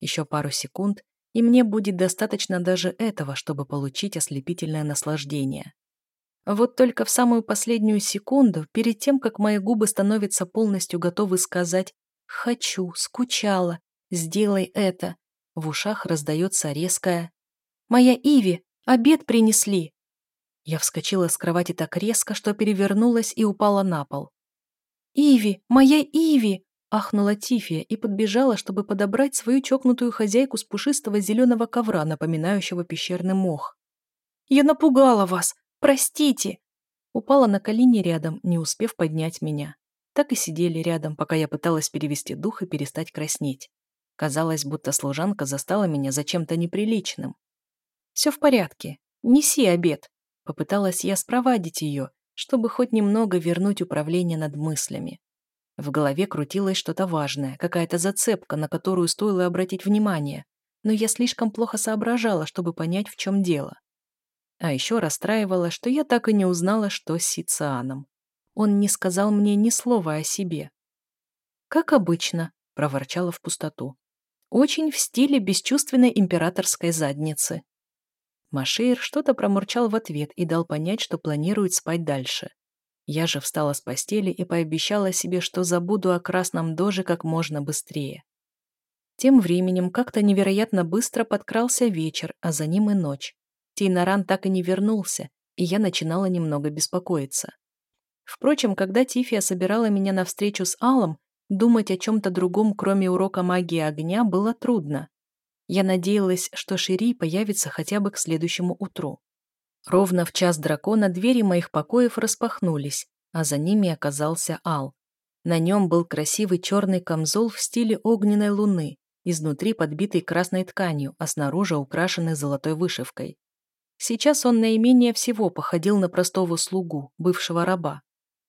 Еще пару секунд, и мне будет достаточно даже этого, чтобы получить ослепительное наслаждение. Вот только в самую последнюю секунду, перед тем, как мои губы становятся полностью готовы сказать «хочу», «скучала», «сделай это», в ушах раздается резкое «Моя Иви, обед принесли!» Я вскочила с кровати так резко, что перевернулась и упала на пол. «Иви, моя Иви!» Ахнула Тифия и подбежала, чтобы подобрать свою чокнутую хозяйку с пушистого зеленого ковра, напоминающего пещерный мох. «Я напугала вас! Простите!» Упала на колени рядом, не успев поднять меня. Так и сидели рядом, пока я пыталась перевести дух и перестать краснеть. Казалось, будто служанка застала меня за чем-то неприличным. «Все в порядке. Неси обед», — попыталась я спровадить ее, чтобы хоть немного вернуть управление над мыслями. В голове крутилось что-то важное, какая-то зацепка, на которую стоило обратить внимание, но я слишком плохо соображала, чтобы понять, в чем дело. А еще расстраивало, что я так и не узнала, что с Сицианом. Он не сказал мне ни слова о себе. «Как обычно», — проворчала в пустоту. «Очень в стиле бесчувственной императорской задницы». Машир что-то промурчал в ответ и дал понять, что планирует спать дальше. Я же встала с постели и пообещала себе, что забуду о красном доже как можно быстрее. Тем временем как-то невероятно быстро подкрался вечер, а за ним и ночь. Тейнаран так и не вернулся, и я начинала немного беспокоиться. Впрочем, когда Тифия собирала меня на встречу с Алом, думать о чем-то другом, кроме урока магии огня, было трудно. Я надеялась, что Шири появится хотя бы к следующему утру. Ровно в час дракона двери моих покоев распахнулись, а за ними оказался Ал. На нем был красивый черный камзол в стиле огненной луны, изнутри подбитый красной тканью, а снаружи украшенный золотой вышивкой. Сейчас он наименее всего походил на простого слугу, бывшего раба.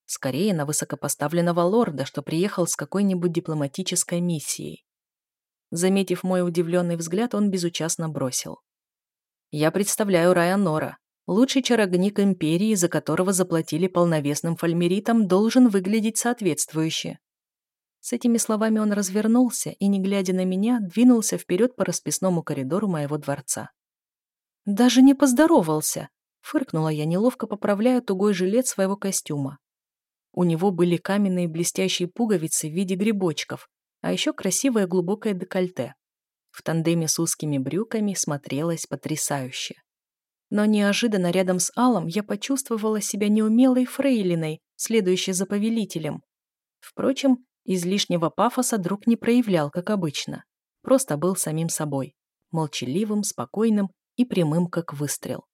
Скорее, на высокопоставленного лорда, что приехал с какой-нибудь дипломатической миссией. Заметив мой удивленный взгляд, он безучастно бросил. «Я представляю Райанора. Лучший чарогник империи, за которого заплатили полновесным фальмеритам, должен выглядеть соответствующе». С этими словами он развернулся и, не глядя на меня, двинулся вперед по расписному коридору моего дворца. «Даже не поздоровался!» — фыркнула я, неловко поправляя тугой жилет своего костюма. У него были каменные блестящие пуговицы в виде грибочков, а еще красивое глубокое декольте. В тандеме с узкими брюками смотрелось потрясающе. Но неожиданно рядом с Алом я почувствовала себя неумелой фрейлиной, следующей за повелителем. Впрочем, излишнего пафоса друг не проявлял, как обычно. Просто был самим собой. Молчаливым, спокойным и прямым, как выстрел.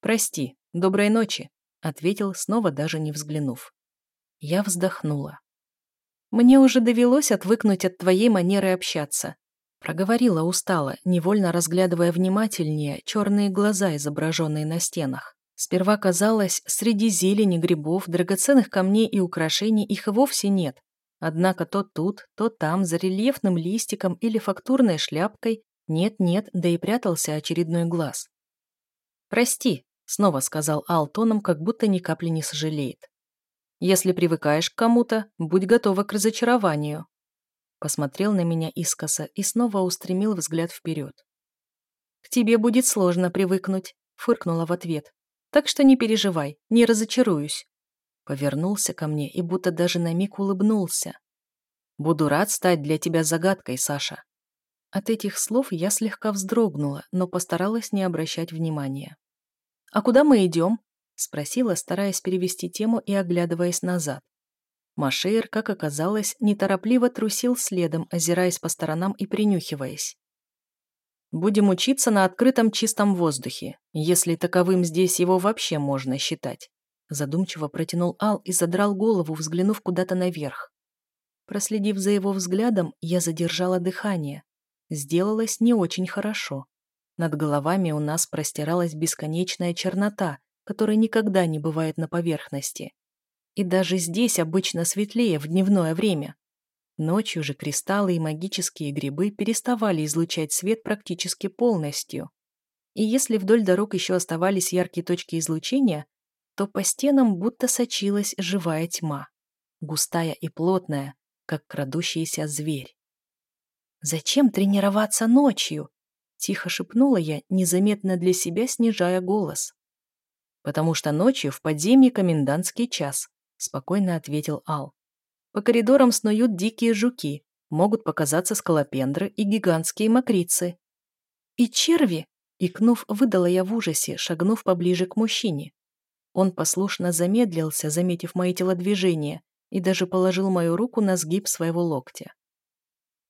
«Прости, доброй ночи», — ответил, снова даже не взглянув. Я вздохнула. «Мне уже довелось отвыкнуть от твоей манеры общаться», — проговорила устало, невольно разглядывая внимательнее черные глаза, изображенные на стенах. Сперва казалось, среди зелени, грибов, драгоценных камней и украшений их вовсе нет. Однако то тут, то там, за рельефным листиком или фактурной шляпкой нет-нет, да и прятался очередной глаз. «Прости», — снова сказал Ал тоном, как будто ни капли не сожалеет. «Если привыкаешь к кому-то, будь готова к разочарованию». Посмотрел на меня искоса и снова устремил взгляд вперед. «К тебе будет сложно привыкнуть», — фыркнула в ответ. «Так что не переживай, не разочаруюсь». Повернулся ко мне и будто даже на миг улыбнулся. «Буду рад стать для тебя загадкой, Саша». От этих слов я слегка вздрогнула, но постаралась не обращать внимания. «А куда мы идем?» — спросила, стараясь перевести тему и оглядываясь назад. Машейр, как оказалось, неторопливо трусил следом, озираясь по сторонам и принюхиваясь. «Будем учиться на открытом чистом воздухе, если таковым здесь его вообще можно считать», задумчиво протянул Ал и задрал голову, взглянув куда-то наверх. Проследив за его взглядом, я задержала дыхание, Сделалось не очень хорошо. Над головами у нас простиралась бесконечная чернота, которая никогда не бывает на поверхности. И даже здесь обычно светлее в дневное время. Ночью же кристаллы и магические грибы переставали излучать свет практически полностью. И если вдоль дорог еще оставались яркие точки излучения, то по стенам будто сочилась живая тьма, густая и плотная, как крадущийся зверь. «Зачем тренироваться ночью?» — тихо шепнула я, незаметно для себя снижая голос. «Потому что ночью в подземье комендантский час», — спокойно ответил Ал. «По коридорам снуют дикие жуки, могут показаться скалопендры и гигантские мокрицы». «И черви!» — икнув, выдала я в ужасе, шагнув поближе к мужчине. Он послушно замедлился, заметив мои телодвижения, и даже положил мою руку на сгиб своего локтя.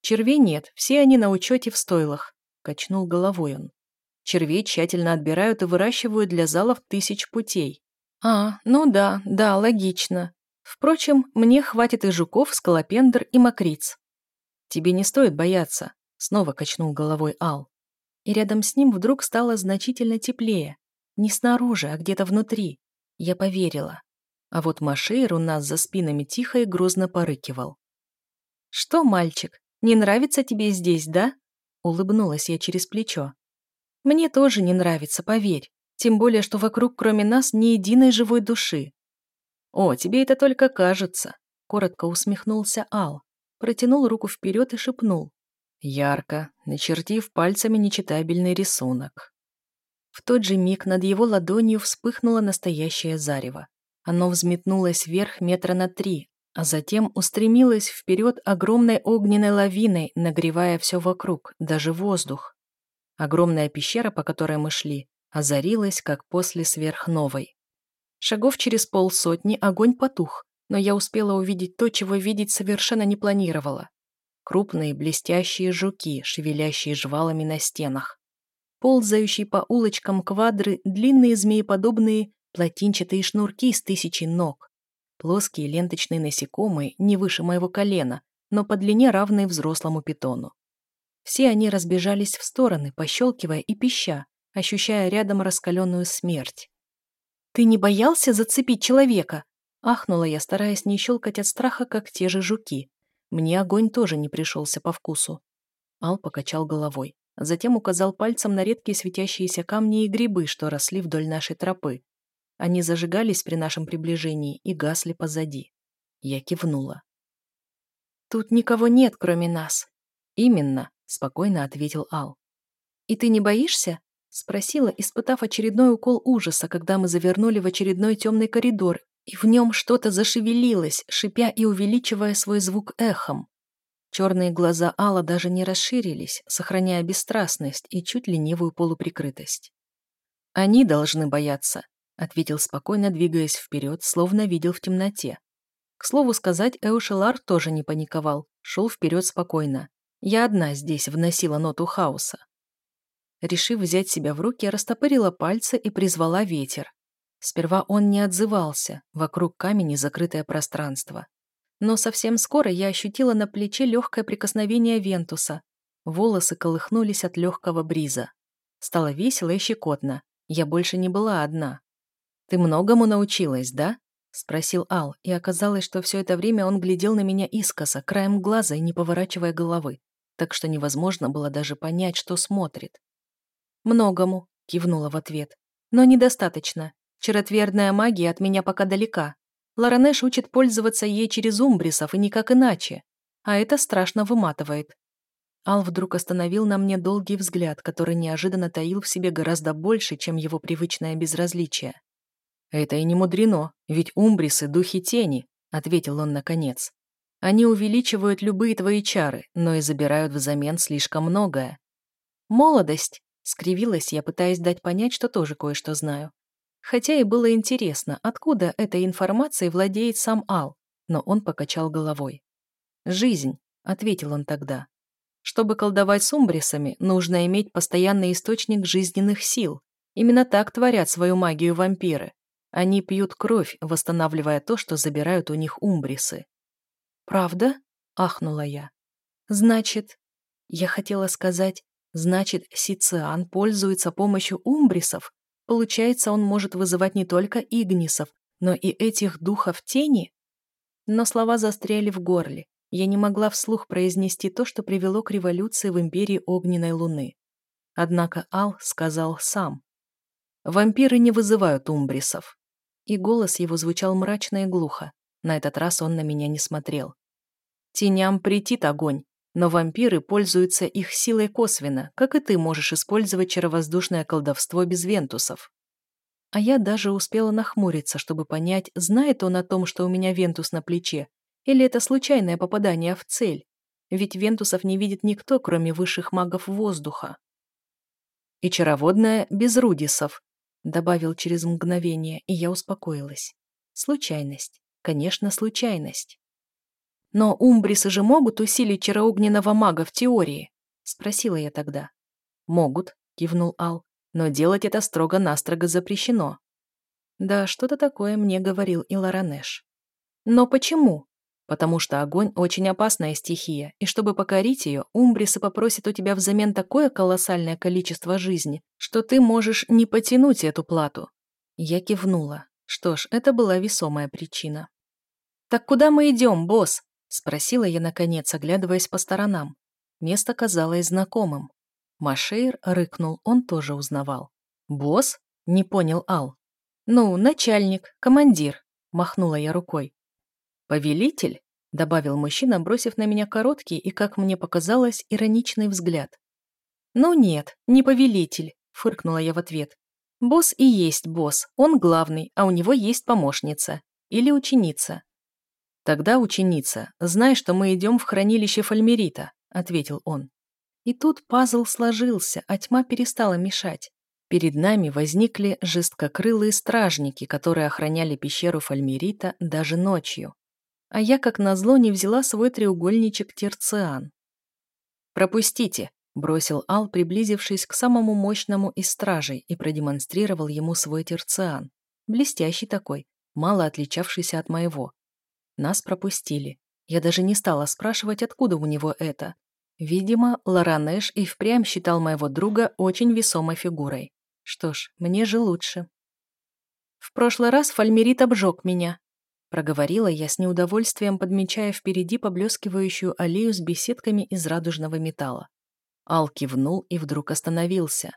Червей нет, все они на учете в стойлах», – качнул головой он. Червей тщательно отбирают и выращивают для залов тысяч путей. А, ну да, да, логично. Впрочем, мне хватит и жуков, скалопендр и мокриц. Тебе не стоит бояться, снова качнул головой Ал. И рядом с ним вдруг стало значительно теплее. Не снаружи, а где-то внутри. Я поверила. А вот Машейр у нас за спинами тихо и грозно порыкивал. «Что, мальчик, не нравится тебе здесь, да?» Улыбнулась я через плечо. «Мне тоже не нравится, поверь. Тем более, что вокруг кроме нас ни единой живой души. «О, тебе это только кажется», — коротко усмехнулся Ал, протянул руку вперед и шепнул. Ярко, начертив пальцами нечитабельный рисунок. В тот же миг над его ладонью вспыхнуло настоящее зарево. Оно взметнулось вверх метра на три, а затем устремилось вперед огромной огненной лавиной, нагревая все вокруг, даже воздух. Огромная пещера, по которой мы шли, озарилась, как после сверхновой. Шагов через полсотни огонь потух, но я успела увидеть то, чего видеть совершенно не планировала. Крупные блестящие жуки, шевелящие жвалами на стенах. Ползающие по улочкам квадры, длинные змееподобные плотинчатые шнурки с тысячей ног. Плоские ленточные насекомые, не выше моего колена, но по длине равные взрослому питону. Все они разбежались в стороны, пощелкивая и пища, ощущая рядом раскаленную смерть. «Ты не боялся зацепить человека?» Ахнула я, стараясь не щелкать от страха, как те же жуки. Мне огонь тоже не пришелся по вкусу. Ал покачал головой. Затем указал пальцем на редкие светящиеся камни и грибы, что росли вдоль нашей тропы. Они зажигались при нашем приближении и гасли позади. Я кивнула. «Тут никого нет, кроме нас». «Именно», — спокойно ответил Ал. «И ты не боишься?» — спросила, испытав очередной укол ужаса, когда мы завернули в очередной темный коридор, и в нем что-то зашевелилось, шипя и увеличивая свой звук эхом. Черные глаза Алла даже не расширились, сохраняя бесстрастность и чуть ленивую полуприкрытость. «Они должны бояться», ответил спокойно, двигаясь вперед, словно видел в темноте. К слову сказать, Эушелар тоже не паниковал, шел вперед спокойно. Я одна здесь вносила ноту хаоса. Решив взять себя в руки, растопырила пальцы и призвала ветер. Сперва он не отзывался, вокруг камени закрытое пространство. Но совсем скоро я ощутила на плече легкое прикосновение Вентуса. Волосы колыхнулись от легкого бриза. Стало весело и щекотно. Я больше не была одна. «Ты многому научилась, да?» — спросил Ал, и оказалось, что все это время он глядел на меня искоса, краем глаза и не поворачивая головы, так что невозможно было даже понять, что смотрит. «Многому», — кивнула в ответ. «Но недостаточно. Черотвердная магия от меня пока далека. Ларанеш учит пользоваться ей через умбрисов и никак иначе. А это страшно выматывает». Ал вдруг остановил на мне долгий взгляд, который неожиданно таил в себе гораздо больше, чем его привычное безразличие. «Это и не мудрено, ведь умбрисы — духи тени», — ответил он наконец. «Они увеличивают любые твои чары, но и забирают взамен слишком многое». «Молодость», — скривилась я, пытаясь дать понять, что тоже кое-что знаю. Хотя и было интересно, откуда этой информацией владеет сам Ал, но он покачал головой. «Жизнь», — ответил он тогда. «Чтобы колдовать с умбрисами, нужно иметь постоянный источник жизненных сил. Именно так творят свою магию вампиры. Они пьют кровь, восстанавливая то, что забирают у них умбрисы. «Правда?» — ахнула я. «Значит...» Я хотела сказать, значит, Сициан пользуется помощью умбрисов? Получается, он может вызывать не только игнисов, но и этих духов тени? Но слова застряли в горле. Я не могла вслух произнести то, что привело к революции в Империи Огненной Луны. Однако Ал сказал сам. Вампиры не вызывают умбрисов и голос его звучал мрачно и глухо. На этот раз он на меня не смотрел. Теням претит огонь, но вампиры пользуются их силой косвенно, как и ты можешь использовать чаровоздушное колдовство без вентусов. А я даже успела нахмуриться, чтобы понять, знает он о том, что у меня вентус на плече, или это случайное попадание в цель. Ведь вентусов не видит никто, кроме высших магов воздуха. И чароводная без рудисов, добавил через мгновение, и я успокоилась. Случайность. Конечно, случайность. Но умбрисы же могут усилить чароогненного мага в теории? Спросила я тогда. Могут, кивнул Ал, но делать это строго-настрого запрещено. Да, что-то такое мне говорил и Ларанеш. Но почему? Потому что огонь очень опасная стихия, и чтобы покорить ее, умбрисы попросят у тебя взамен такое колоссальное количество жизни, что ты можешь не потянуть эту плату. Я кивнула. Что ж, это была весомая причина. «Так куда мы идем, босс?» – спросила я, наконец, оглядываясь по сторонам. Место казалось знакомым. Машейр рыкнул, он тоже узнавал. «Босс?» Не понял Ал. Ну, начальник, командир, махнула я рукой. Повелитель? Добавил мужчина, бросив на меня короткий и, как мне показалось, ироничный взгляд. «Ну нет, не повелитель», — фыркнула я в ответ. «Босс и есть босс, он главный, а у него есть помощница. Или ученица». «Тогда ученица, знай, что мы идем в хранилище Фальмерита», — ответил он. И тут пазл сложился, а тьма перестала мешать. Перед нами возникли жесткокрылые стражники, которые охраняли пещеру Фальмерита даже ночью. А я, как назло, не взяла свой треугольничек терциан. «Пропустите», — бросил Ал, приблизившись к самому мощному из стражей и продемонстрировал ему свой терциан. Блестящий такой, мало отличавшийся от моего. Нас пропустили. Я даже не стала спрашивать, откуда у него это. Видимо, Ларанеш и впрямь считал моего друга очень весомой фигурой. Что ж, мне же лучше. В прошлый раз Фальмерит обжег меня. Проговорила я с неудовольствием, подмечая впереди поблескивающую аллею с беседками из радужного металла. Ал кивнул и вдруг остановился.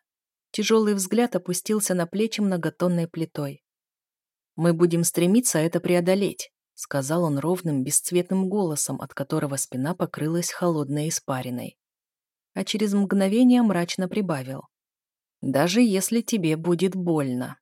Тяжелый взгляд опустился на плечи многотонной плитой. «Мы будем стремиться это преодолеть», — сказал он ровным, бесцветным голосом, от которого спина покрылась холодной испариной. А через мгновение мрачно прибавил. «Даже если тебе будет больно».